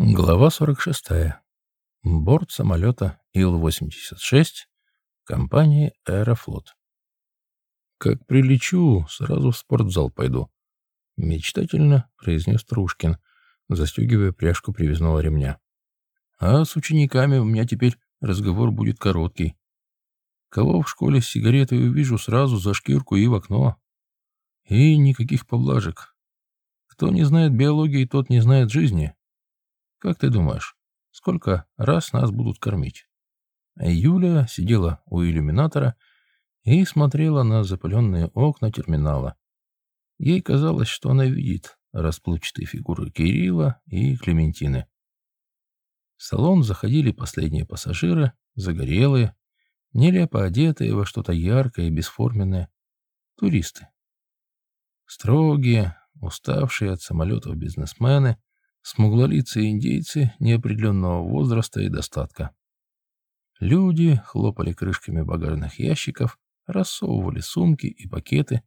Глава 46. Борт самолета Ил-86 компании «Аэрофлот». «Как прилечу, сразу в спортзал пойду», — мечтательно произнес Трушкин, застегивая пряжку привязного ремня. «А с учениками у меня теперь разговор будет короткий. Кого в школе с сигаретой увижу, сразу за шкирку и в окно. И никаких поблажек. Кто не знает биологии, тот не знает жизни». Как ты думаешь, сколько раз нас будут кормить? Юля сидела у иллюминатора и смотрела на запыленные окна терминала. Ей казалось, что она видит расплывчатые фигуры Кирилла и Клементины. В салон заходили последние пассажиры, загорелые, нелепо одетые во что-то яркое и бесформенное, туристы. Строгие, уставшие от самолетов бизнесмены смуглолицые индейцы неопределенного возраста и достатка. Люди хлопали крышками багажных ящиков, рассовывали сумки и пакеты,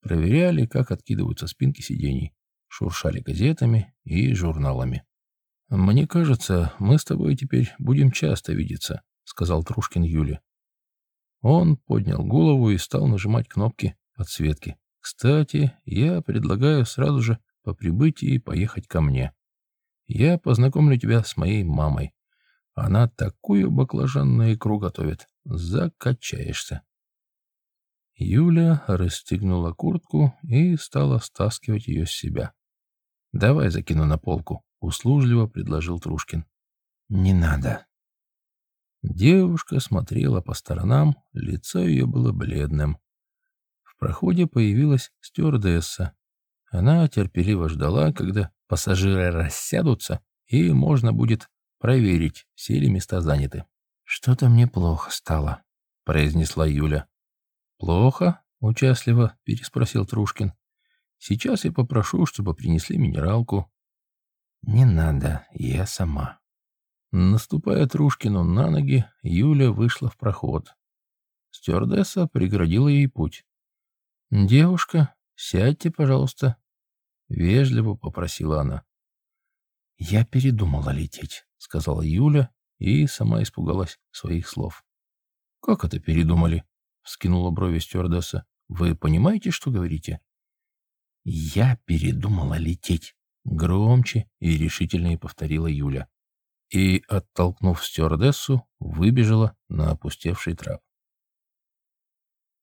проверяли, как откидываются спинки сидений, шуршали газетами и журналами. «Мне кажется, мы с тобой теперь будем часто видеться», — сказал Трушкин Юле. Он поднял голову и стал нажимать кнопки подсветки. «Кстати, я предлагаю сразу же по прибытии поехать ко мне. Я познакомлю тебя с моей мамой. Она такую баклажанную икру готовит. Закачаешься. Юля расстегнула куртку и стала стаскивать ее с себя. «Давай закину на полку», — услужливо предложил Трушкин. «Не надо». Девушка смотрела по сторонам, лицо ее было бледным. В проходе появилась стюардесса. Она терпеливо ждала, когда Пассажиры рассядутся, и можно будет проверить, все ли места заняты. «Что-то мне плохо стало», — произнесла Юля. «Плохо?» — участливо переспросил Трушкин. «Сейчас я попрошу, чтобы принесли минералку». «Не надо, я сама». Наступая Трушкину на ноги, Юля вышла в проход. Стюардесса преградила ей путь. «Девушка, сядьте, пожалуйста», — вежливо попросила она. «Я передумала лететь», — сказала Юля и сама испугалась своих слов. «Как это передумали?» — вскинула брови стюардесса. «Вы понимаете, что говорите?» «Я передумала лететь», — громче и решительнее повторила Юля. И, оттолкнув стюардессу, выбежала на опустевший трап.